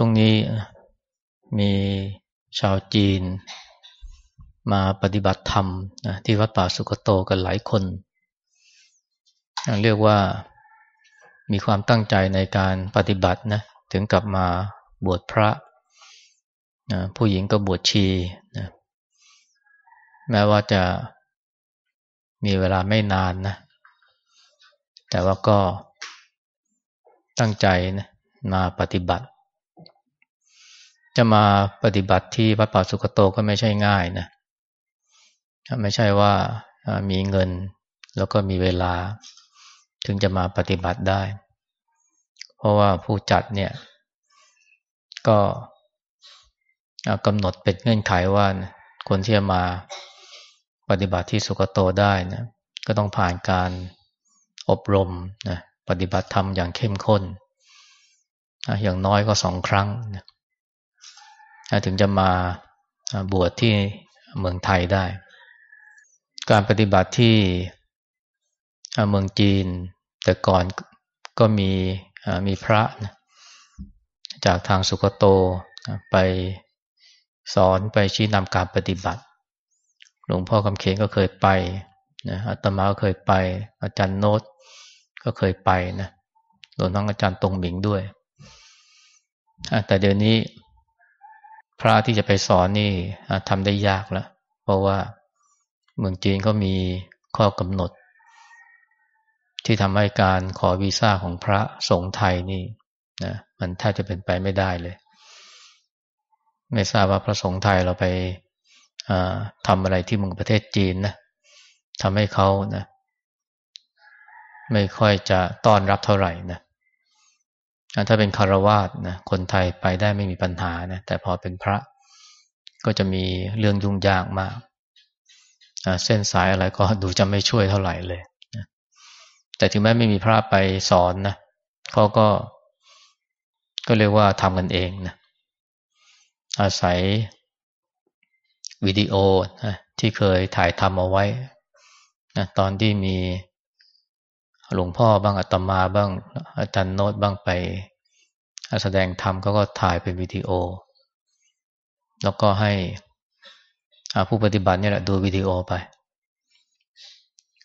ช่วงนี้มีชาวจีน มาปฏิบัติธรรมที่วัดป่าสุกโตกันหลายคน เรียกว่ามีความตั้งใจในการปฏิบัตินะถึงกลับมาบวชพระนะผู้หญิงก็บวชชีนะแม้ว่าจะมีเวลาไม่นานนะ แต่ว่าก็ตั้งใจนะมาปฏิบัติ จะมาปฏิบัติที่วัดป่าสุกโตก็ไม่ใช่ง่ายนะ ไม่ใช่ว่ามีเงินแล้วก็มีเวลา ถึงจะมาปฏิบัติได้ เพราะว่าผู้จัดเนี่ย ก็กำหนดเป็นเงื่อนไขว่าคนที่จะมาปฏิบัติที่สุกโตได้นะก็ต้องผ่านการอบรมนะปฏิบัติธรรมอย่างเข้มข้น อย่างน้อยก็สองครั้งนะ ถึงจะมาบวชที่เมืองไทยได้ การปฏิบัติที่เมืองจีน แต่ก่อนก็มีมีพระนะจากทางสุกโตไปสอนไปชี้นำการปฏิบัติ หลวงพ่อคำเขนก็เคยไปนะอาตมาก็เคยไป อาจารย์โนตก็เคยไปนะรวมทั้งอาจารย์ตรงหมิงด้วย แต่เดี๋ยวนี้ พระที่จะไปสอนนี่ทำได้ยากแล้ว เพราะว่าเมืองจีนก็มีข้อกำหนด ที่ทำให้การขอวีซ่าของพระสงฆ์ไทยนี่นะมันแทบจะเป็นไปไม่ได้เลย ไม่ทราบว่าพระสงฆ์ไทยเราไปทำอะไรที่เมืองประเทศจีนนะทำให้เขานะ ไม่ค่อยจะต้อนรับเท่าไหร่นะ ถ้าเป็นคารวาสนะคนไทยไปได้ไม่มีปัญหานะแต่พอเป็นพระก็จะมีเรื่องยุ่งยากมาก เส้นสายอะไรก็ดูจะไม่ช่วยเท่าไหร่เลยนะแต่ถึงแม้ไม่มีพระไปสอนนะเขาก็ ก็เรียกว่าทำกันเองนะอาศัยวิดีโอนะที่เคยถ่ายทำเอาไว้นะตอนที่มี หลวงพ่อบ้างอาตมาบ้าง อาจารย์โน้ตบ้างไปแสดงธรรมก็ก็ถ่ายเป็นวิดีโอ แล้วก็ให้ผู้ปฏิบัติเนี่ยแหละดูวิดีโอไป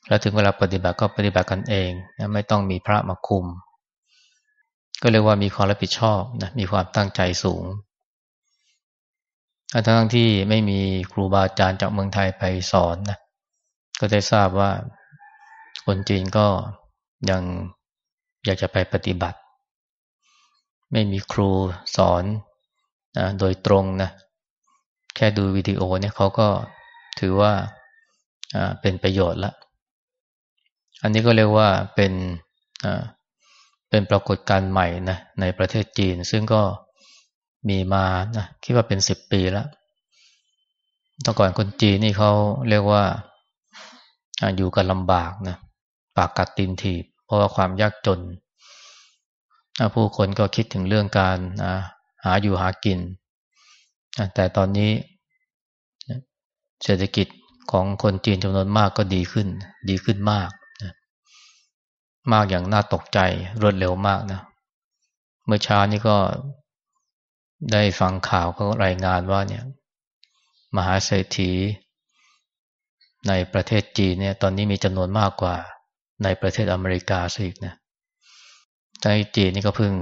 แล้วถึงเวลาปฏิบัติก็ปฏิบัติกันเองไม่ต้องมีพระมาคุม ก็เรียกว่ามีความรับผิดชอบนะมีความตั้งใจสูงทั้งที่ไม่มีครูบาอาจารย์จากเมืองไทยไปสอนนะก็ได้ทราบว่าคนจีนก็ ยังอยากจะไปปฏิบัติ ไม่มีครูสอนนะโดยตรงนะแค่ดูวิดีโอเนี่ยเขาก็ถือว่าเป็นประโยชน์ละ อันนี้ก็เรียกว่าเป็นเป็นปรากฏการณ์ใหม่นะในประเทศจีน ซึ่งก็มีมานะคิดว่าเป็นสิบปีแล้วตก่อนคนจีนนี่เขาเรียกว่าอยู่กันลำบากนะปากกัดตินถีบ ราะว่าความยากจน ผู้คนก็คิดถึงเรื่องการหาอยู่หากิน แต่ตอนนี้เศรษฐกิจของคนจีนจำนวนมากก็ดีขึ้น ดีขึ้นมาก มากอย่างน่าตกใจรวดเร็วมากนะ เมื่อเช้านี้ก็ได้ฟังข่าวก็รายงานว่าเนี่ย มหาเศรษฐีในประเทศจีนเนี่ย ตอนนี้มีจำนวนมากกว่า ในประเทศอเมริกาสิกนะในจีนนี่ก็เพิ่ง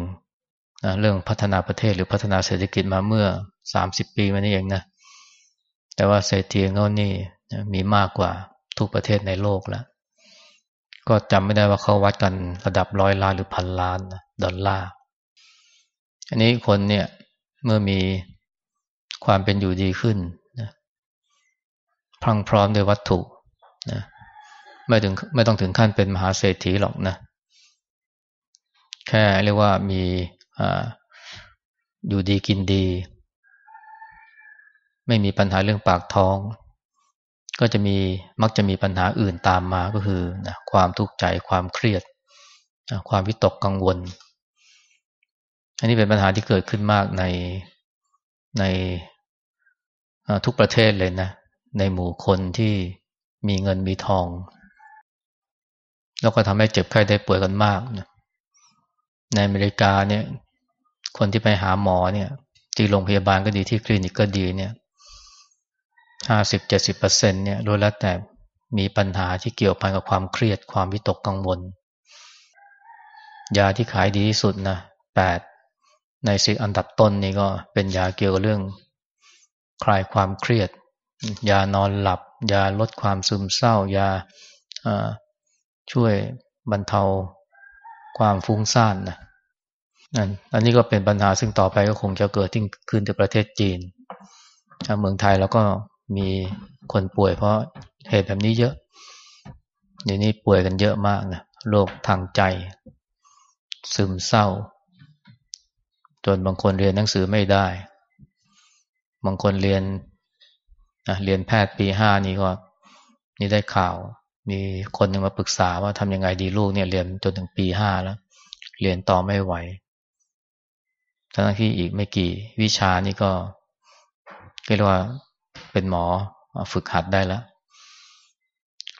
นะเรื่องพัฒนาประเทศหรือพัฒนาเศรษฐกิจมาเมื่อสามสิบปีมานี้เองนะแต่ว่าเศรษฐีเขานี่มีมากกว่าทุกประเทศในโลกแล้ว ก็จำไม่ได้ว่าเขาวัดกันระดับร้อยล้านหรือพันล้านดอลลาร์อันนี้คนเนี่ยเมื่อมีความเป็นอยู่ดีขึ้นนะพรังพร้อมด้วยวัตถุนะ ไม่ถึงไม่ต้องถึงขั้นเป็นมหาเศรษฐีหรอกนะ แค่เรียกว่ามีออยู่ดีกินดี ไม่มีปัญหาเรื่องปากท้อง ก็จะมีมักจะมีปัญหาอื่นตามมาก็คือนะความทุกข์ใจความเครียดนะความวิตกกังวล อันนี้เป็นปัญหาที่เกิดขึ้นมากในในทุกประเทศเลยนะ ในหมู่คนที่มีเงินมีทอง แล้วก็ทำให้เจ็บไข้ได้ป่วยกันมากนะในอเมริกาเนี่ย คนที่ไปหาหมอเนี่ย ที่โรงพยาบาลก็ดีที่คลินิกก็ดีเนี่ยห้าสิบเจ็ดสิบเปอร์เซ็นเนี่ยรู้แล้วแต่มีปัญหาที่เกี่ยวพันกับความเครียดความวิตกกังวล ยาที่ขายดีที่สุดนะแปดในสิอันดับต้นนี่ก็เป็นยาเกี่ยวกับเรื่อง คลายความเครียด ยานอนหลับ ยาลดความซึมเศร้า ยา ช่วยบรรเทาความฟุ้งซ่านนะนั่นอันนี้ก็เป็นปัญหาซึ่งต่อไปก็คงจะเกิดที่ขึ้นในประเทศจีน เมืองไทยแล้วก็มีคนป่วยเพราะเหตุแบบนี้เยอะเดี๋ยวนี้ป่วยกันเยอะมากนะโรคทางใจ ซึมเศร้า จนบางคนเรียนหนังสือไม่ได้ บางคนเรียนเรียนแพทย์ปีห้านี่ก็ นี่ได้ข่าว มีคนหนึ่งมาปรึกษาว่าทำยังไงดีลูกเนี่ยเรียนจนถึงปีห้าแล้ว เรียนต่อไม่ไหว ทั้งที่อีกไม่กี่วิชานี่ก็เรียกว่าเป็นหมอฝึกหัดได้แล้ว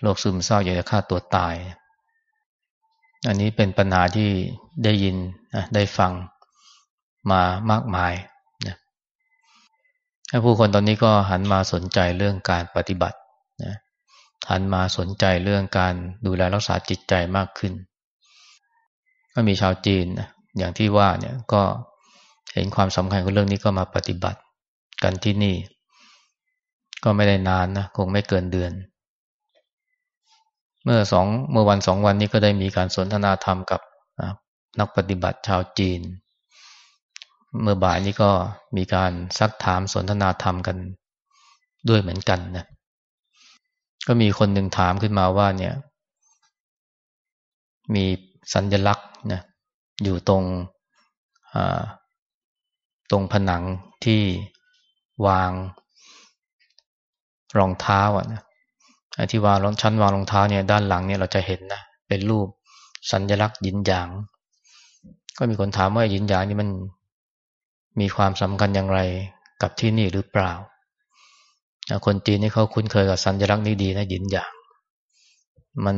โรคซึมเศร้าอยากจะฆ่าตัวตาย อันนี้เป็นปัญหาที่ได้ยินได้ฟังมามากมายนะผู้คนตอนนี้ก็หันมาสนใจเรื่องการปฏิบัติ หันมาสนใจเรื่องการดูแลรักษาจิตใจมากขึ้น ก็มีชาวจีนอย่างที่ว่าเนี่ยก็เห็นความสำคัญของเรื่องนี้ก็มาปฏิบัติกันที่นี่ ก็ไม่ได้นานนะคงไม่เกินเดือน เมื่อสองเมื่อวันสองวันนี้ก็ได้มีการสนทนาธรรมกับนักปฏิบัติชาวจีน เมื่อบ่ายนี้ก็มีการซักถามสนทนาธรรมกันด้วยเหมือนกันนะ ก็มีคนหนึ่งถามขึ้นมาว่าเนี่ย มีสัญลักษณ์นะอยู่ตรงตรงผนังที่วางรองเท้าอะนะที่วางรองชั้นวางรองเท้าเนี่ยด้านหลังเนี่ยเราจะเห็นนะเป็นรูปสัญลักษณ์ยินหยาง ก็มีคนถามว่ายินหยางนี่มันมีความสำคัญอย่างไรกับที่นี่หรือเปล่า คนจีนนี่เขาคุ้นเคยกับสัญลักษณ์นี้ดีนะยินหยาง มัน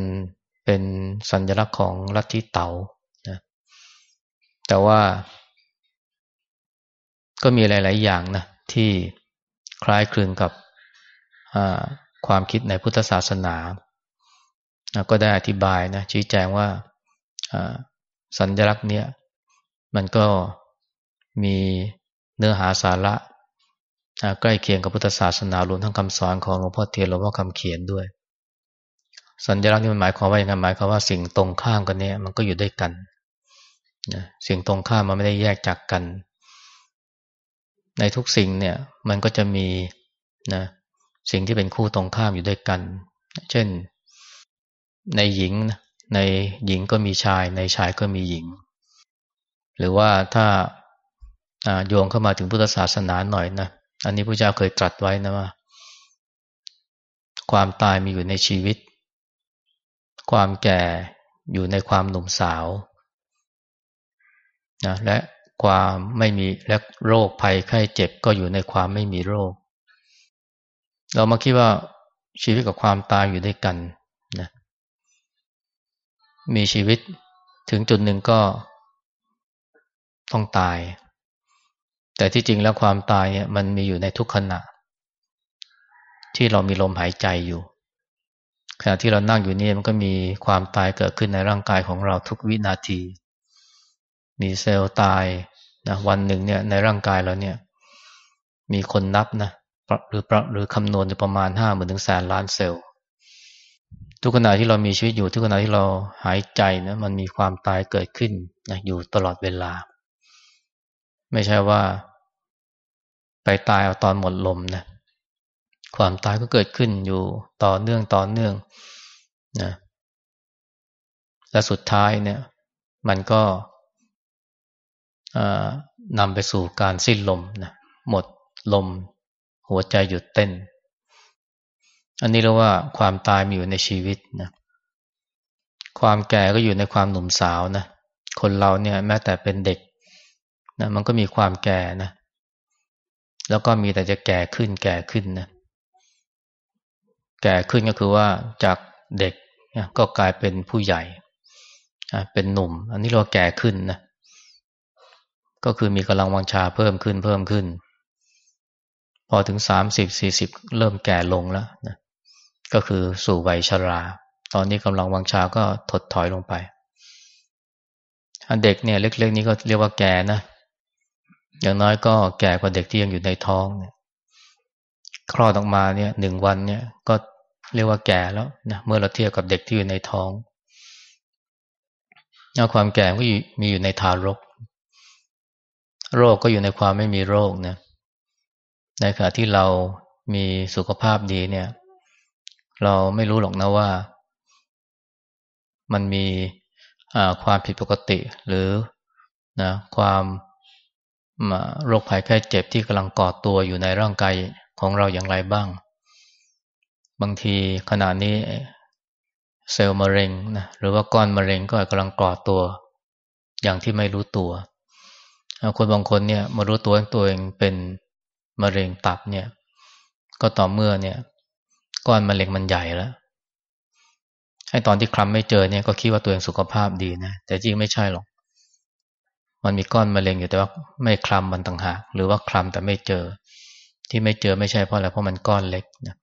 เป็นสัญลักษณ์ของลัทธิเต๋านะแต่ว่า ก็มีหลาย ๆ อย่างนะที่คล้ายคลึงกับความคิดในพุทธศาสนา ก็ได้อธิบายนะชี้แจงว่าสัญลักษณ์เนี้ยมันก็มีเนื้อหาสาระ ใกล้เคียงกับพุทธศาสนารวมทั้งคำสอนของหลวงพ่อเทียนหลวงพ่อคำเขียนด้วย สัญลักษณ์นี้มันหมายความว่าอย่างไรหมายความว่าสิ่งตรงข้ามกันเนี้ยมันก็อยู่ด้วยกันสิ่งตรงข้ามมันไม่ได้แยกจากกัน ในทุกสิ่งเนี่ยมันก็จะมีนะสิ่งที่เป็นคู่ตรงข้ามอยู่ด้วยกัน เช่น ในหญิงในหญิงก็มีชาย ในชายก็มีหญิง หรือว่าถ้าโยงเข้ามาถึงพุทธศาสนาหน่อยนะ อันนี้พระเจ้าเคยตรัสไว้นะว่า ความตายมีอยู่ในชีวิต ความแก่อยู่ในความหนุ่มสาวนะและความไม่มีและโรคภัยไข้เจ็บก็อยู่ในความไม่มีโรค เรามาคิดว่าชีวิตกับความตายอยู่ด้วยกันนะมีชีวิตถึงจุดหนึ่งก็ต้องตาย แต่ที่จริงแล้วความตายเนี่ยมันมีอยู่ในทุกขณะ ที่เรามีลมหายใจอยู่ ขณะที่เรานั่งอยู่นี่มันก็มีความตายเกิดขึ้นในร่างกายของเราทุกวินาที มีเซลล์ตายนะวันหนึ่งเนี่ยในร่างกายเราเนี่ย มีคนนับนะหรือหรือคำนวณประมาณห้าหมื่นถึงแสนล้านเซลล์ ทุกขณะที่เรามีชีวิตอยู่ ทุกขณะที่เราหายใจนะมันมีความตายเกิดขึ้นนะอยู่ตลอดเวลา ไม่ใช่ว่า ไปตายเอาตอนหมดลมนะความตายก็เกิดขึ้นอยู่ต่อเนื่องต่อเนื่องนะและสุดท้ายเนี่ย มันก็นำไปสู่การสิ้นลมนะหมดลม หัวใจหยุดเต้น อันนี้เรียกว่าความตายมีอยู่ในชีวิตนะความแก่ก็อยู่ในความหนุ่มสาวนะคนเราเนี่ยแม้แต่เป็นเด็ก นะมันก็มีความแก่นะ แล้วก็มีแต่จะแก่ขึ้นแก่ขึ้นนะ แก่ขึ้นก็คือว่าจากเด็กก็กลายเป็นผู้ใหญ่เป็นหนุ่ม อันนี้เราแก่ขึ้นนะ ก็คือมีกำลังวังชาเพิ่มขึ้นเพิ่มขึ้น พอถึงสามสิบสี่สิบเริ่มแก่ลงแล้วนะ ก็คือสู่วัยชรา ตอนนี้กำลังวังชาก็ถดถอยลงไป อันเด็กเนี่ยเล็ก ๆ นี้ก็เรียกว่าแก่นะ อย่างน้อยก็แก่กว่าเด็กที่ยังอยู่ในท้องเนี่ยคลอดออกมาเนี่ยหนึ่งวันเนี่ย ก็เรียกว่าแก่แล้วนะเมื่อเราเทียบกับเด็กที่อยู่ในท้องเอาความแก่ก็มีอยู่ในทารก โรคก็อยู่ในความไม่มีโรคนะในขณะที่เรามีสุขภาพดีเนี่ย เราไม่รู้หรอกนะว่า มันมีความผิดปกติ หรือนะความ โรคภัยแค่เจ็บที่กำลังก่อตัวอยู่ในร่างกายของเราอย่างไรบ้าง บางทีขณะนี้เซลล์มะเร็งนะหรือว่าก้อนมะเร็งก็กำลังก่อตัว อย่างที่ไม่รู้ตัว คนบางคนเนี่ยมารู้ตัวตัวเองเป็นมะเร็งตับเนี่ย ก็ต่อเมื่อเนี่ย ก้อนมะเร็งมันใหญ่แล้วให้ตอนที่คลำไม่เจอเนี่ยก็คิดว่าตัวเองสุขภาพดีนะแต่จริงไม่ใช่หรอก มันมีก้อนมะเร็งอยู่แต่ว่าไม่คลำมันต่างหากหรือว่าคลำแต่ไม่เจอ ที่ไม่เจอไม่ใช่เพราะอะไรเพราะมันก้อนเล็กนะ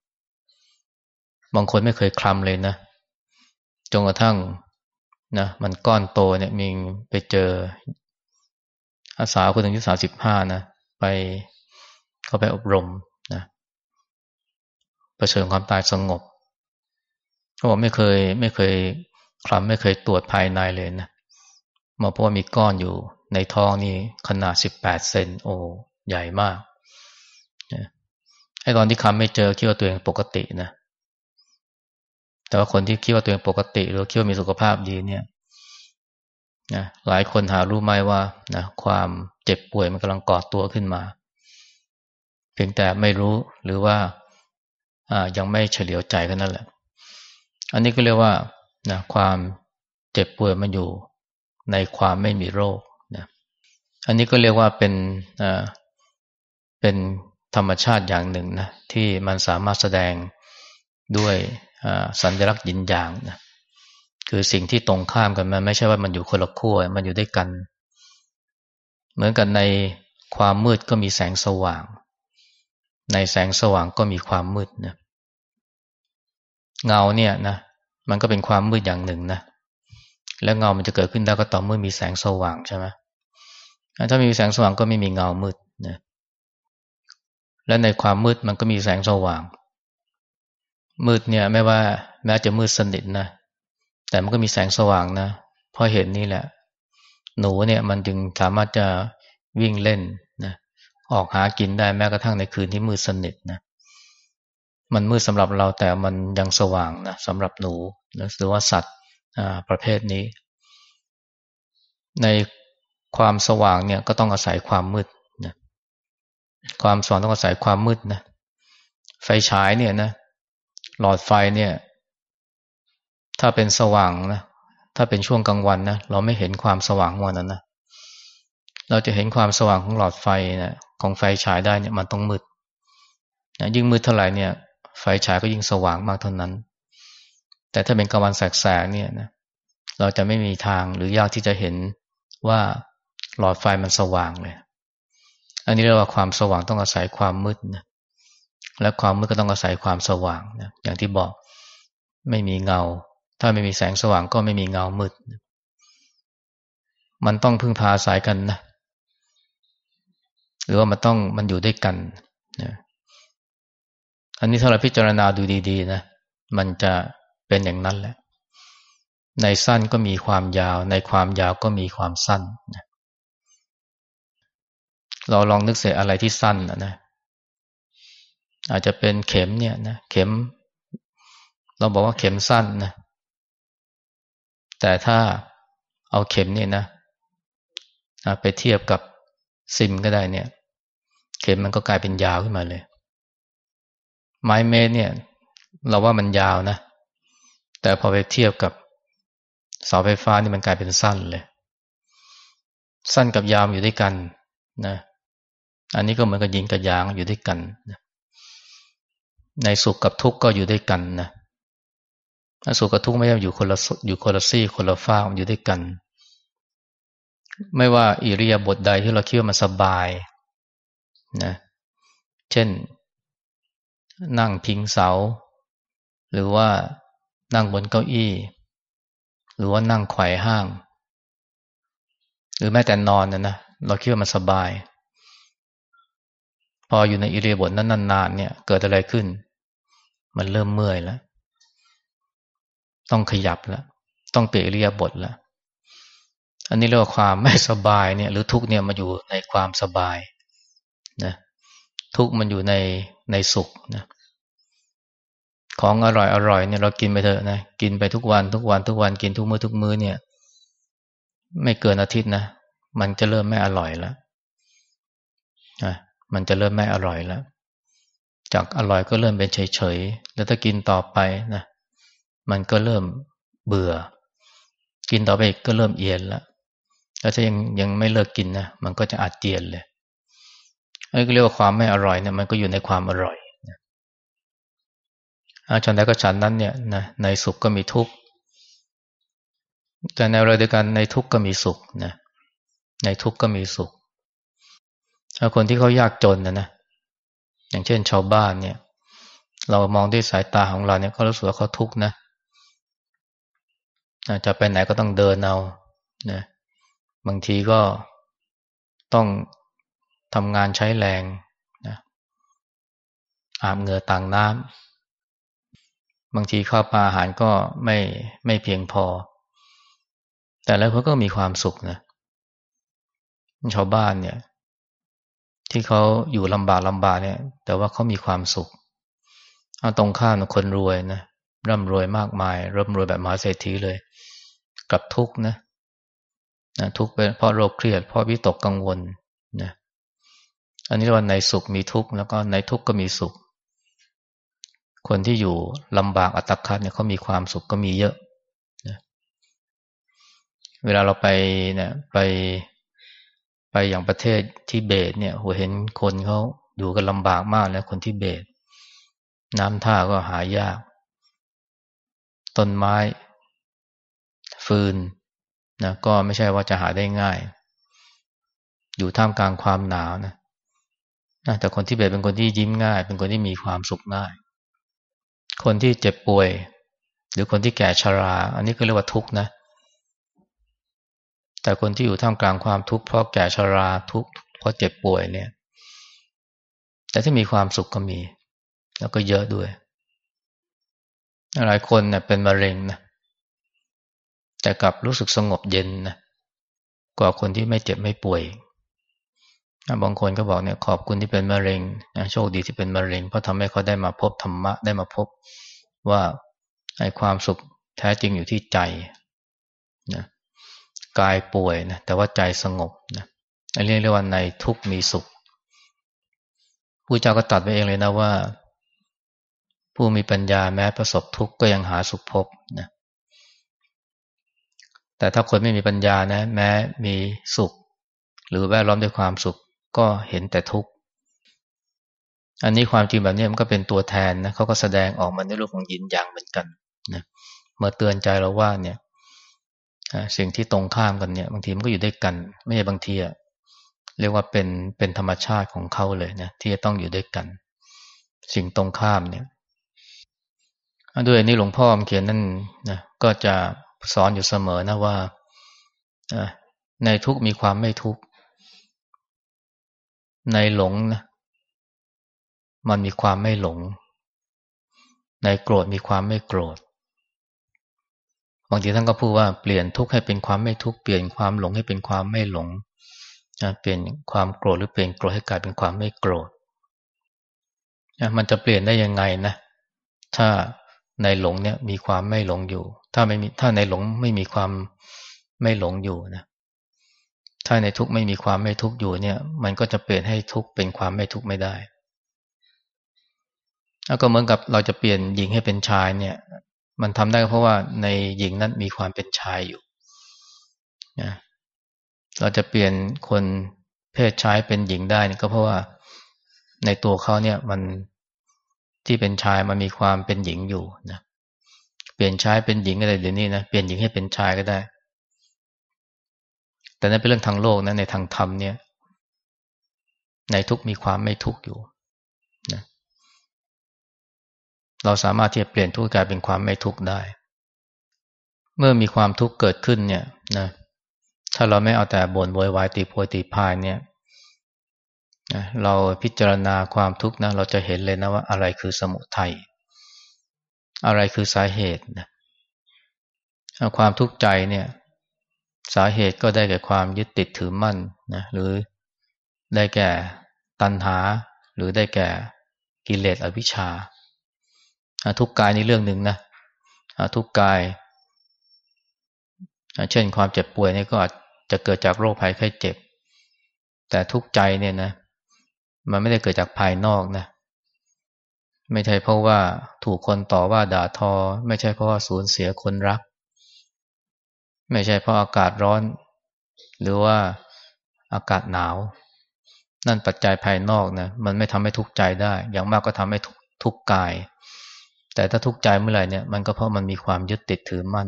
บางคนไม่เคยคลำเลยนะจนกระทั่งนะมันก้อนโตเนี่ยมีไปเจออาสาคนอายุสาสิบห้านะไปเขาไปอบรมนะเผชิญความตายสงบเขาบอกไม่เคยไม่เคยคลำไม่เคยตรวจภายในเลยนะมาเพราะว่ามีก้อนอยู่ ในท้องนี่ขนาดสิบแปดเซนโอ้ใหญ่มากไอ้ตอนที่คำไม่เจอคิดว่าตัวเองปกตินะ แต่ว่าคนที่คิดว่าตัวเองปกติหรือคิดว่ามีสุขภาพดีเนี่ยนะหลายคนหารู้ไหมว่านะความเจ็บป่วยมันกำลังก่อตัวขึ้นมา เพียงแต่ไม่รู้หรือว่าอ่ายังไม่เฉลียวใจกันนั่นแหละ อันนี้ก็เรียกว่านะความเจ็บป่วยมันอยู่ในความไม่มีโรค อันนี้ก็เรียกว่าเป็นเป็นธรรมชาติอย่างหนึ่งนะที่มันสามารถแสดงด้วยสัญลักษณ์ยินอย่างนะคือสิ่งที่ตรงข้ามกันมันไม่ใช่ว่ามันอยู่คนละขั้วมันอยู่ด้วยกัน เหมือนกันในความมืดก็มีแสงสว่าง ในแสงสว่างก็มีความมืดนะเงาเนี่ยนะมันก็เป็นความมืดอย่างหนึ่งนะแล้วเงามันจะเกิดขึ้นได้ก็ต่อเมื่อมีแสงสว่างใช่ไหม ถ้ามีแสงสว่างก็ไม่มีเงามืดนะและในความมืดมันก็มีแสงสว่าง มืดเนี่ยไม่ว่าแม้จะมืดสนิทนะแต่มันก็มีแสงสว่างนะเพราะเห็นนี่แหละ หนูเนี่ยมันจึงสามารถจะวิ่งเล่นนะออกหากินได้แม้กระทั่งในคืนที่มืดสนิทนะมันมืดสำหรับเราแต่มันยังสว่างนะสำหรับหนูหรือว่าสัตว์ประเภทนี้ ใน ความสว่างเนี่ยก็ต้องอาศัยความมืดนะความสว่างต้องอาศัยความมืดนะไฟฉายเนี่ยนะหลอดไฟเนี่ย ถ้าเป็นสว่างนะถ้าเป็นช่วงกลางวันนะเราไม่เห็นความสว่างวันนั้นนะเราจะเห็นความสว่างของหลอดไฟนะของไฟฉายได้เนี่ยมันต้องมืดนะยิ่งมืดเท่าไหร่เนี่ย ไฟฉายก็ยิ่งสว่างมากเท่านั้น แต่ถ้าเป็นกลางวันแสกๆเนี่ยนะเราจะไม่มีทางหรือยากที่จะเห็นว่า หลอดไฟมันสว่างเลย อันนี้เรียกว่าความสว่างต้องอาศัยความมืดนะและความมืดก็ต้องอาศัยความสว่างนะอย่างที่บอกไม่มีเงา ถ้าไม่มีแสงสว่างก็ไม่มีเงามืด มันต้องพึ่งพาอาศัยกันนะ หรือว่ามันต้องมันอยู่ด้วยกันนะอันนี้ถ้าเราพิจารณาดูดี ๆ นะ มันจะเป็นอย่างนั้นแหละ ในสั้นก็มีความยาว ในความยาวก็มีความสั้นนะ เราลองนึกเสียอะไรที่สั้นนะนะ อาจจะเป็นเข็มเนี่ยนะเข็ม เราบอกว่าเข็มสั้นนะแต่ถ้าเอาเข็มเนี่ยนะไปเทียบกับซิมก็ได้เนี่ย เข็มมันก็กลายเป็นยาวขึ้นมาเลย ไม้เมตรเนี่ย เราว่ามันยาวนะ แต่พอไปเทียบกับเสาไฟฟ้านี่มันกลายเป็นสั้นเลย สั้นกับยาวอยู่ด้วยกันนะ อันนี้ก็เหมือนกับยิงกับยางอยู่ด้วยกันนะในสุขกับทุกข์ก็อยู่ด้วยกันนะสุขกับทุกข์ไม่ใช่อยู่คนละอยู่คนละซี่คนละฟ้าอยู่ด้วยกัน ไม่ว่าอิริยาบถใดที่เราคิดว่ามันสบายนะเช่น นั่งพิงเสา หรือว่านั่งบนเก้าอี้ หรือว่านั่งไขว่ห้าง หรือแม้แต่นอนนะนะเราคิดว่ามันสบาย พออยู่ในอิริยาบถนั้นนานๆเนี่ย เกิดอะไรขึ้น มันเริ่มเมื่อยแล้ว ต้องขยับแล้ว ต้องเปลี่ยนเรียบทแล้ว อันนี้เรียกว่าความไม่สบายเนี่ย หรือทุกเนี่ยมาอยู่ในความสบายนะทุกมันอยู่ในในสุขนะของอร่อยอร่อยเนี่ยเรากินไปเถอะนะกินไปทุกวันทุกวันทุกวันกินทุกมื้อทุกมื้อเนี่ย ไม่เกินอาทิตย์นะมันจะเริ่มไม่อร่อยแล้วนะ มันจะเริ่มไม่อร่อยแล้ว จากอร่อยก็เริ่มเป็นเฉยๆ แล้วถ้ากินต่อไปนะ มันก็เริ่มเบื่อ กินต่อไปก็เริ่มเอียนแล้วแล้วถ้ายังยังไม่เลิกกินนะ มันก็จะอาจเจียนเลยอันนี้เรียกว่าความไม่อร่อยเนี่ยมันก็อยู่ในความอร่อยนะฉันใดก็ฉันนั้นเนี่ยนะในสุขก็มีทุกข์ แต่ในอะไรเดียวกันในทุกข์ก็มีสุขนะ ในทุกข์ก็มีสุข คนที่เขายากจนนะนะ อย่างเช่นชาวบ้านเนี่ย เรามองด้วยสายตาของเราเนี่ยเขารู้สึกว่าเขาทุกข์นะจะไปไหนก็ต้องเดินเอานะบางทีก็ต้องทำงานใช้แรงนะอาบเหงื่อต่างน้ำบางทีข้าวปลาอาหารก็ไม่ไม่เพียงพอ แต่แล้วเขาก็มีความสุขนะชาวบ้านเนี่ย ที่เขาอยู่ลำบากลำบากเนี่ย แต่ว่าเขามีความสุขเอาตรงข้ามคนรวยนะร่ำรวยมากมายร่ำรวยแบบมหาเศรษฐีเลยกับทุกข์นะนะทุกข์เป็นเพราะโรคเครียดเพราะวิตกกังวลนะอันนี้ว่าในสุขมีทุกข์แล้วก็ในทุกข์ก็มีสุข คนที่อยู่ลำบากอัตคัดเนี่ยเขามีความสุขก็มีเยอะนะเวลาเราไปเนี่ยไป ไปอย่างประเทศที่เบตเนี่ยหัวเห็นคนเขาอยู่กันลำบากมากแล้วคนที่เบต น้ำท่าก็หายาก ต้นไม้ ฟืนนะก็ไม่ใช่ว่าจะหาได้ง่าย อยู่ท่ามกลางความหนาวนะนะแต่คนที่เบตเป็นคนที่ยิ้มง่าย เป็นคนที่มีความสุขง่าย คนที่เจ็บป่วย หรือคนที่แก่ชรา อันนี้ก็เรียกว่าทุกข์นะ แต่คนที่อยู่ท่ามกลางความทุกข์เพราะแก่ชราทุกข์เพราะเจ็บป่วยเนี่ย แต่ที่มีความสุขก็มี แล้วก็เยอะด้วย หลายคนเนี่ยเป็นมะเร็งนะแต่กลับรู้สึกสงบเย็นนะกว่าคนที่ไม่เจ็บไม่ป่วยบางคนก็บอกเนี่ยขอบคุณที่เป็นมะเร็งนะโชคดีที่เป็นมะเร็ง เพราะทำให้เขาได้มาพบธรรมะได้มาพบว่าไอ้ความสุขแท้จริงอยู่ที่ใจ กายป่วยนะแต่ว่าใจสงบนะอันนี้เรียกว่าในทุกมีสุขผู้เจ้าก็ตัดไว้เองเลยนะว่า ผู้มีปัญญาแม้ประสบทุกข์ก็ยังหาสุขพบนะแต่ถ้าคนไม่มีปัญญานะ แม้มีสุข หรือแวดล้อมด้วยความสุขก็เห็นแต่ทุกข์อันนี้ความจริงแบบนี้มันก็เป็นตัวแทนนะเขาก็แสดงออกมาในรูปของยินอย่างเหมือนกันนะเมื่อเตือนใจเราว่าเนี่ย สิ่งที่ตรงข้ามกันเนี่ย บางทีมันก็อยู่ด้วยกัน ไม่ใช่บางทีอะเรียกว่าเป็นเป็นธรรมชาติของเขาเลยนะที่จะต้องอยู่ด้วยกัน สิ่งตรงข้ามเนี่ยด้วยนี้หลวงพ่อเขียนนั่นนะก็จะสอนอยู่เสมอนะว่าในทุกมีความไม่ทุกในหลงนะมันมีความไม่หลง ในโกรธมีความไม่โกรธ บางทีท่านก็พูดว่าเปลี่ยนทุกข์ให้เป็นความไม่ทุกข์เปลี่ยนความหลงให้เป็นความไม่หลงเปลี่ยนความโกรธหรือเปลี่ยนโกรธให้กลายเป็นความไม่โกรธมันจะเปลี่ยนได้ยังไงนะถ้าในหลงเนี่ยมีความไม่หลงอยู่ ถ้าไม่มีถ้าในหลงไม่มีความไม่หลงอยู่นะถ้าในทุกข์ไม่มีความไม่ทุกข์อยู่เนี่ย มันก็จะเปลี่ยนให้ทุกข์เป็นความไม่ทุกข์ไม่ได้แล้วก็เหมือนกับเราจะเปลี่ยนหญิงให้เป็นชายเนี่ย มันทำได้เพราะว่าในหญิงนั้นมีความเป็นชายอยู่นะเราจะเปลี่ยนคนเพศชายเป็นหญิงได้ก็เพราะว่าในตัวเขาเนี่ยมันที่เป็นชายมันมีความเป็นหญิงอยู่นะเปลี่ยนชายเป็นหญิงอะไรเดี๋ยวนี้นะเปลี่ยนหญิงให้เป็นชายก็ได้ แต่นั่นเป็นเรื่องทางโลกนะในทางธรรมเนี่ย ในทุกมีความไม่ทุกอยู่นะ เราสามารถที่จะเปลี่ยนทุกข์กลายเป็นความไม่ทุกข์ได้ เมื่อมีความทุกข์เกิดขึ้นเนี่ยนะถ้าเราไม่เอาแต่บ่นโวยวายตีโพยตีพายเนี่ยเราพิจารณาความทุกข์นะเราจะเห็นเลยนะว่าอะไรคือสมุทัยอะไรคือสาเหตุนะความทุกข์ใจเนี่ย สาเหตุก็ได้แก่ความยึดติดถือมั่นนะหรือได้แก่ตัณหา หรือได้แก่กิเลสอวิชชา ทุกกายนี่เรื่องหนึ่งนะทุกกาย เช่นความเจ็บป่วยนี่ก็อาจจะเกิดจากโรคภัยไข้เจ็บ แต่ทุกใจเนี่ยนะ มันไม่ได้เกิดจากภายนอกนะ ไม่ใช่เพราะว่าถูกคนต่อว่าด่าทอ ไม่ใช่เพราะว่าสูญเสียคนรัก ไม่ใช่เพราะอากาศร้อน หรือว่าอากาศหนาว นั่นปัจจัยภายนอกนะ มันไม่ทำให้ทุกข์ใจได้ อย่างมากก็ทำให้ทุกกาย แต่ถ้าทุกข์ใจเมื่อไหร่เนี่ยมันก็เพราะมันมีความยึดติดถือมั่น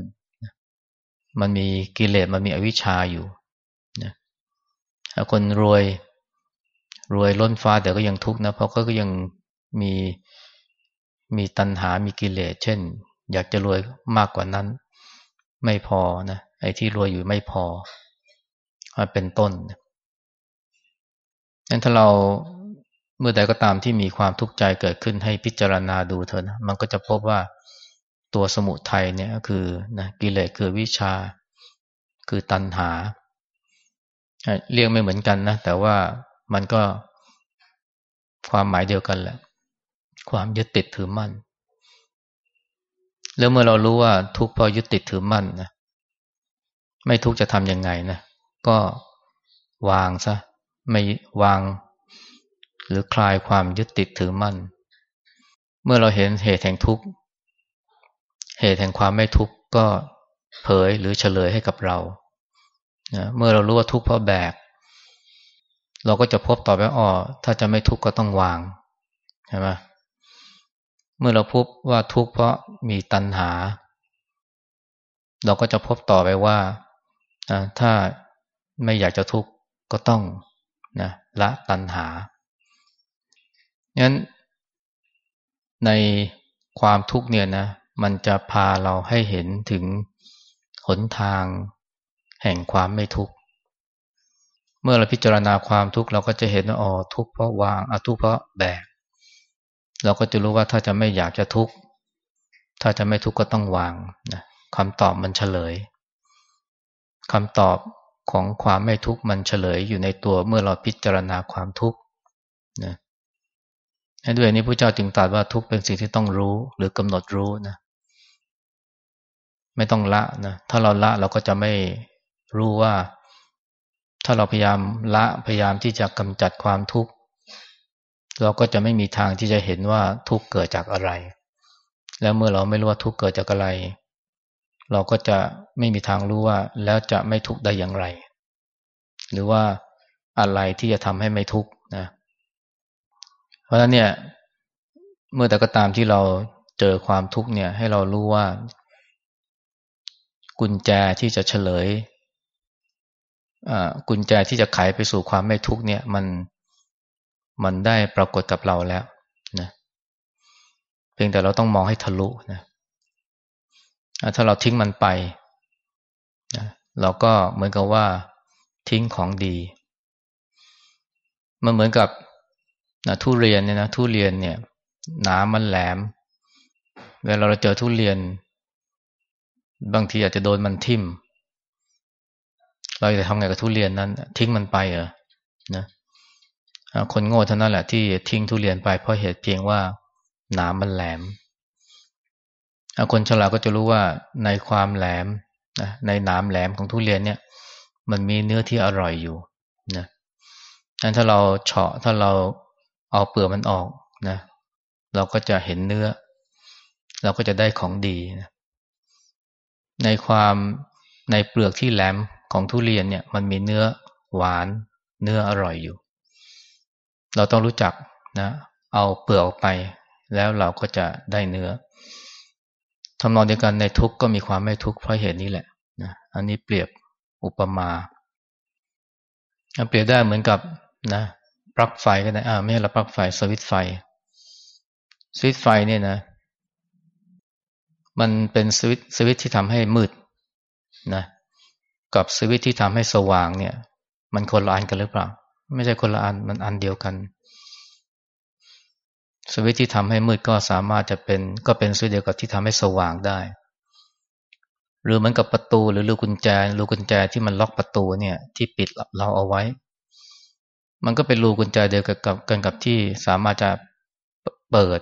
มันมีกิเลสมันมีอวิชชาอยู่นะคนรวยรวยล้นฟ้าแต่ก็ยังทุกข์นะเพราะเขาก็ยังมีมีตัณหา มีกิเลส เช่น อยากจะรวยมากกว่านั้น ไม่พอนะ ไอ้ที่รวยอยู่ไม่พอเป็นต้นนั้นถ้าเรา มื่อใดก็ตามที่มีความทุกข์ใจเกิดขึ้นให้พิจารณาดูเถอะนะมันก็จะพบว่าตัวสมุทัยเนี่ยก็คือนะกิเลสคือวิชา คือตัณหา เรียกไม่เหมือนกันนะ แต่ว่ามันก็ความหมายเดียวกันแหละ ความยึดติดถือมั่น แล้วเมื่อเรารู้ว่าทุกข์เพราะยึดติดถือมั่นนะไม่ทุกข์จะทำยังไงนะก็วางซะไม่วาง หรือคลายความยึดติดถือมั่น เมื่อเราเห็นเหตุแห่งทุกข์ เหตุแห่งความไม่ทุกข์ก็เผยหรือเฉลยให้กับเรานะเมื่อเรารู้ว่าทุกข์เพราะแบก เราก็จะพบต่อไปอ๋อถ้าจะไม่ทุกข์ก็ต้องวางใช่ไหมเมื่อเราพบว่าทุกข์เพราะมีตัณหา เราก็จะพบต่อไปว่าถ้าไม่อยากจะทุกข์ก็ต้องนะละตัณหา งั้นในความทุกข์เนี่ยนะมันจะพาเราให้เห็นถึงหนทางแห่งความไม่ทุกข์เมื่อเราพิจารณาความทุกข์เราก็จะเห็นว่าอ๋อทุกข์เพราะวางอทุกข์เพราะแบกเราก็จะรู้ว่าถ้าจะไม่อยากจะทุกข์ถ้าจะไม่ทุกข์ก็ต้องวางนะคำตอบมันเฉลยคำตอบของความไม่ทุกข์มันเฉลยอยู่ในตัวเมื่อเราพิจารณาความทุกข์นะ ด้วยนี้พระเจ้าจึงตรัสว่าทุกข์เป็นสิ่งที่ต้องรู้หรือกำหนดรู้นะ ไม่ต้องละนะ ถ้าเราละเราก็จะไม่รู้ว่า ถ้าเราพยายามละพยายามที่จะกำจัดความทุกข์เราก็จะไม่มีทางที่จะเห็นว่าทุกข์เกิดจากอะไร แล้วเมื่อเราไม่รู้ว่าทุกข์เกิดจากอะไร เราก็จะไม่มีทางรู้ว่า แล้วจะไม่ทุกข์ได้อย่างไร หรือว่าอะไรที่จะทำให้ไม่ทุกข์นะเพราะฉะนั้นเนี่ย เมื่อแต่ก็ตามที่เราเจอความทุกข์เนี่ย ให้เรารู้ว่า กุญแจที่จะเฉลยกุญแจที่จะไขไปสู่ความไม่ทุกข์เนี่ย มันมันได้ปรากฏกับเราแล้วนะเพียงแต่เราต้องมองให้ทะลุนะถ้าเราทิ้งมันไปนะเราก็เหมือนกับว่าทิ้งของดี มันเหมือนกับ นะทุเรียนเนี่ยนะทุเรียนเนี่ย หนามันแหลม เวลาเราเจอทุเรียน บางทีอาจจะโดนมันทิ่ม เราจะทำไงกับทุเรียนนั้น ทิ้งมันไปเหรอนะคนโง่เท่านั้นแหละที่ทิ้งทุเรียนไปเพราะเหตุเพียงว่าหนามมันแหลม คนฉลาดก็จะรู้ว่าในความแหลมนะในหนามแหลมของทุเรียนเนี่ย มันมีเนื้อที่อร่อยอยู่นะงั้นถ้าเราเฉาะถ้าเรา เอาเปลือกมันออกนะ เราก็จะเห็นเนื้อ เราก็จะได้ของดีนะในความในเปลือกที่แหลมของทุเรียนเนี่ย มันมีเนื้อหวานเนื้ออร่อยอยู่ เราต้องรู้จักนะเอาเปลือกออกไป แล้วเราก็จะได้เนื้อทำนองเดียวกันในทุกข์ก็มีความไม่ทุกข์เพราะเหตุนี้แหละนะอันนี้เปรียบอุปมาเปรียบได้เหมือนกับนะ ปลั๊กไฟก็ได้อ่าไม่ใช่ละปลั๊กไฟสวิตไฟ สวิตไฟเนี่ยนะ มันเป็นสวิตสวิตที่ทำให้มืดนะกับสวิตที่ทำให้สว่างเนี่ย มันคนละอันกันหรือเปล่า ไม่ใช่คนละอันมันอันเดียวกัน สวิตที่ทำให้มืดก็สามารถจะเป็น ก็เป็นสวิตเดียวกับที่ทำให้สว่างได้หรือเหมือนกับประตูหรือลูกกุญแจลูกกุญแจที่มันล็อกประตูเนี่ย ที่ปิดเราเอาไว้ มันก็เป็นลูกุญแจเดียวกับกันกับที่สามารถจะเปิด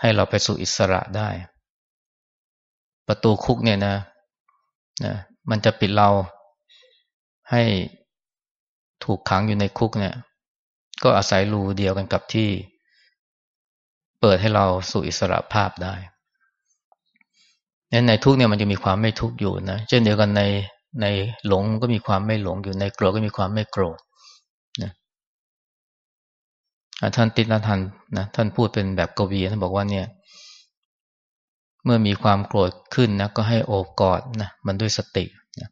ให้เราไปสู่อิสระได้ ประตูคุกเนี่ยนะนะมันจะปิดเราให้ถูกขังอยู่ในคุกเนี่ย ก็อาศัยรูเดียวกันกับที่ เปิดให้เราสู่อิสระภาพได้ในทุกเนี่ยมันจะมีความไม่ทุกอยู่นะ เช่นเดียวกันในในหลงก็มีความไม่หลงอยู่ในโกรธก็มีความไม่โกรธ ท่านติณทันนะท่านพูดเป็นแบบกวีท่านบอกว่าเนี่ย เมื่อมีความโกรธขึ้นนะก็ให้โอบกอดนะมันด้วยสตินะ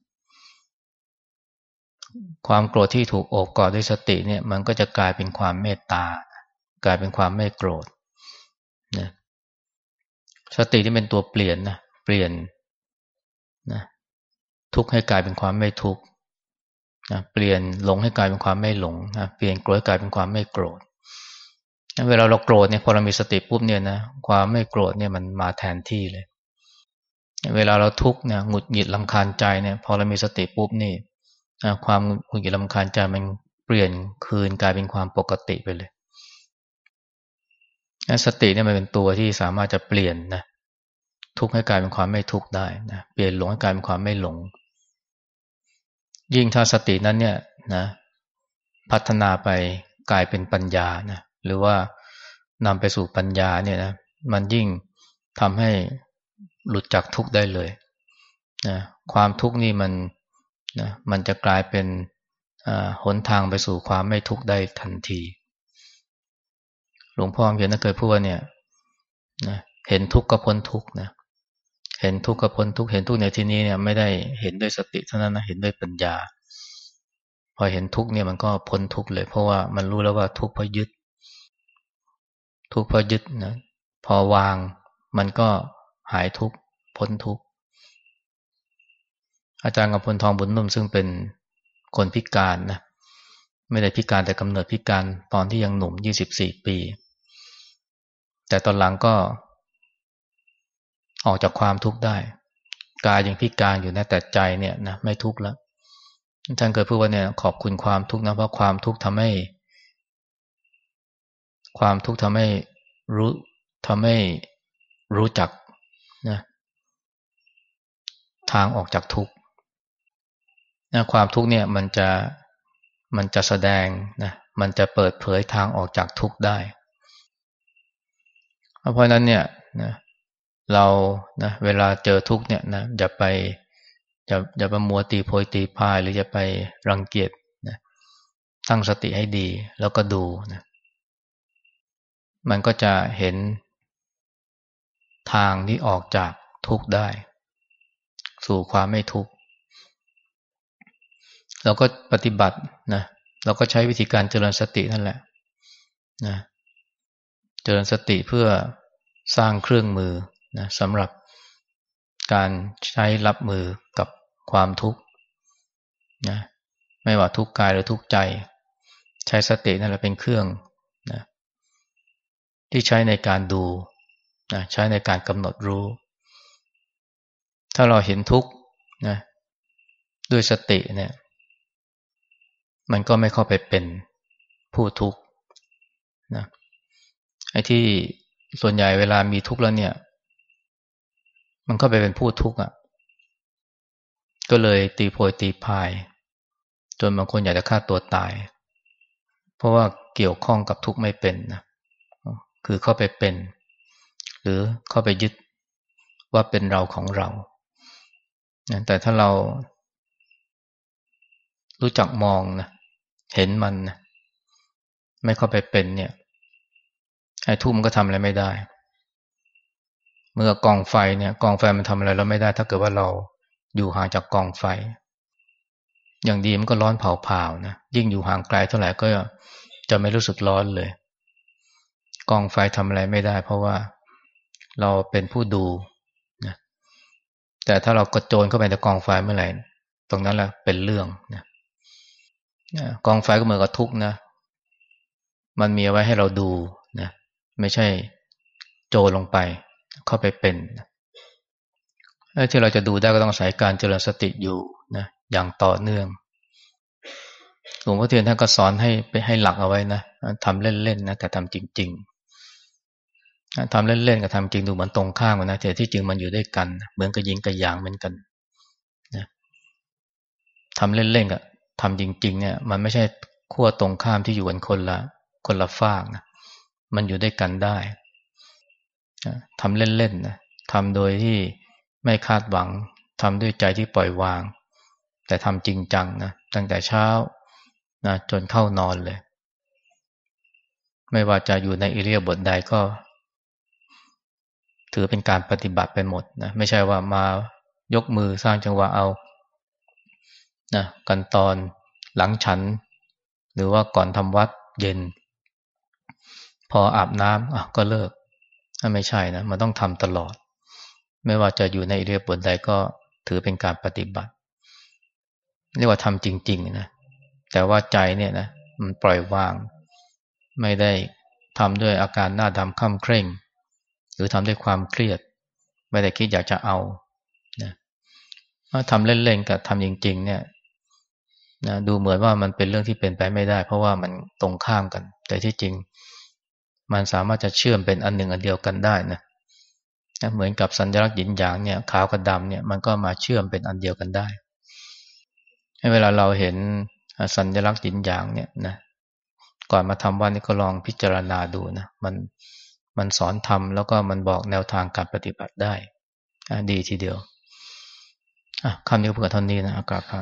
ความโกรธที่ถูกโอบกอดด้วยสติเนี่ย มันก็จะกลายเป็นความเมตตากลายเป็นความไม่โกรธนะสติที่เป็นตัวเปลี่ยนนะเปลี่ยนนะทุกข์ให้กลายเป็นความไม่ทุกข์นะเปลี่ยนหลงให้กลายเป็นความไม่หลงนะเปลี่ยนโกรธกลายเป็นความไม่โกรธ เวลาเราโกรธเนี่ยพอเรามีสติปุ๊บเนี่ยนะความไม่โกรธเนี่ยมันมาแทนที่เลย เวลาเราทุกข์เนี่ยหงุดหงิดลำคาญใจเนี่ยพอเรามีสติปุ๊บนี่ความหงุดหงิดลำคาญใจมันเปลี่ยนคืนกลายเป็นความปกติไปเลยสติเนี่ยมันเป็นตัวที่สามารถจะเปลี่ยนนะทุกข์ให้กลายเป็นความไม่ทุกข์ได้นะเปลี่ยนหลงให้กลายเป็นความไม่หลง ยิ่งถ้าสตินั้นเนี่ยนะพัฒนาไปกลายเป็นปัญญานะ หรือว่านำไปสู่ปัญญาเนี่ยนะมันยิ่งทำให้หลุดจากทุกข์ได้เลยนะความทุกข์นี่มันนะมันจะกลายเป็นหนทางไปสู่ความไม่ทุกข์ได้ทันที หลวงพ่อเขียนเคยพูดว่าเนี่ยนะเห็นทุกข์ก็พ้นทุกข์นะเห็นทุกข์กับพ้นทุกข์เห็นทุกข์ในที่นี้เนี่ยไม่ได้เห็นด้วยสติเท่านั้นนะเห็นด้วยปัญญา พอเห็นทุกข์เนี่ยมันก็พ้นทุกข์เลย เพราะว่ามันรู้แล้วว่าทุกข์เพราะยึด ทุกข์เพราะยึดนะพอวางมันก็หายทุกข์พ้นทุกข์อาจารย์กับพลทองบุญนุ่มซึ่งเป็นคนพิการนะไม่ได้พิการแต่กำเนิดพิการตอนที่ยังหนุ่มยี่สิบสี่ปี แต่ตอนหลังก็ ออกจากความทุกข์ได้ กายยังพิการอยู่นะแต่ใจเนี่ยนะไม่ทุกข์แล้วท่านเคยพูดว่าเนี่ยขอบคุณความทุกข์นะเพราะความทุกข์ทำให้ ความทุกข์ทำให้รู้ทำให้รู้จักนะทางออกจากทุกข์นะความทุกข์เนี่ยมันจะมันจะแสดงนะมันจะเปิดเผยทางออกจากทุกข์ได้เพราะนั้นเนี่ยนะเรานะเวลาเจอทุกข์เนี่ยนะอย่าไปจะอย่าไปมัวตีโพยตีพายหรือจะไปรังเกียจนะตั้งสติให้ดีแล้วก็ดูนะ มันก็จะเห็นทางที่ออกจากทุกข์ได้ สู่ความไม่ทุกข์เราก็ปฏิบัตินะเราก็ใช้วิธีการเจริญสตินั่นแหละนะเจริญสติเพื่อสร้างเครื่องมือนะสำหรับการใช้รับมือกับความทุกข์นะไม่ว่าทุกข์กายหรือทุกข์ใจ ใช้สตินั่นแหละเป็นเครื่อง ที่ใช้ในการดูนะใช้ในการกำหนดรู้ ถ้าเราเห็นทุกข์นะด้วยสติเนี่ย มันก็ไม่เข้าไปเป็นผู้ทุกข์นะไอ้ที่ส่วนใหญ่เวลามีทุกข์แล้วเนี่ย มันก็ไปเป็นผู้ทุกข์อะ ก็เลยตีโพยตีพาย จนบางคนอยากจะฆ่าตัวตาย เพราะว่าเกี่ยวข้องกับทุกข์ไม่เป็นนะ คือเข้าไปเป็น หรือเข้าไปยึดว่าเป็นเราของเรา แต่ถ้าเรารู้จักมองนะเห็นมันนะไม่เข้าไปเป็นเนี่ยไอ้ทุกข์มันก็ทำอะไรไม่ได้ เมื่อกองไฟเนี่ย กองไฟมันทำอะไรเราไม่ได้ ถ้าเกิดว่าเราอยู่ห่างจากกองไฟ อย่างดีมันก็ร้อนเผาๆนะยิ่งอยู่ห่างไกลเท่าไหร่ก็จะไม่รู้สึกร้อนเลย กองไฟทำอะไรไม่ได้ เพราะว่าเราเป็นผู้ดูนะแต่ถ้าเรากระโจนเข้าไปในกองไฟเมื่อไหร่ ตรงนั้นแหละเป็นเรื่องนะกองไฟก็เหมือนกับทุกนะ มันมีไว้ให้เราดูนะไม่ใช่โจลงไปเข้าไปเป็นที่เราจะดูได้ก็ต้องใส่การเจริญสติอยู่นะอย่างต่อเนื่องหลวงพ่อเทียนท่านก็สอนให้ไปให้หลักเอาไว้นะทำเล่นๆนะแต่ทำจริง ๆ ทำเล่นๆกับทำจริงดูเหมือนตรงข้ามกันนะแต่ที่จริงมันอยู่ด้วยกัน เหมือนกับยิงกับยางเหมือนกันนะทำเล่นๆกับทำจริง ๆ เนี่ย มันไม่ใช่ขั้วตรงข้ามที่อยู่กันคนละคนละฝากนะมันอยู่ด้วยกันได้ทำเล่นๆนะทำโดยที่ไม่คาดหวังทำด้วยใจที่ปล่อยวาง แต่ทำจริงจังนะตั้งแต่เช้านะจนเข้านอนเลย ไม่ว่าจะอยู่ในอิเลียบทใดก็ ถือเป็นการปฏิบัติไปหมดนะไม่ใช่ว่ามายกมือสร้างจังหวะเอานะกันตอนหลังฉัน หรือว่าก่อนทำวัดเย็น พออาบน้ำอะก็เลิกไม่ใช่นะมันต้องทำตลอด ไม่ว่าจะอยู่ในเรียบทใดก็ถือเป็นการปฏิบัติ เรียกว่าทำจริงๆนะแต่ว่าใจเนี่ยนะมันปล่อยวาง ไม่ได้ทำด้วยอาการหน้าดำค่ำเคร่ง หรือทำด้วยความเครียด ไม่ได้คิดอยากจะเอานะทำเล่นๆกับทำจริง ๆ เนี่ยนะดูเหมือนว่ามันเป็นเรื่องที่เป็นไปไม่ได้ เพราะว่ามันตรงข้ามกัน แต่ที่จริง มันสามารถจะเชื่อมเป็นอันหนึ่งอันเดียวกันได้นะเหมือนกับสัญลักษณ์หยินหยางเนี่ยขาวกับดำเนี่ยมันก็มาเชื่อมเป็นอันเดียวกันได้เวลาเราเห็นสัญลักษณ์หยินหยางเนี่ยนะก่อนมาทำวันนี้ก็ลองพิจารณาดูนะมัน มันสอนทำแล้วก็มันบอกแนวทางการปฏิบัติได้ดีทีเดียวคำนี้เพื่อเท่านี้นะอากาศพระ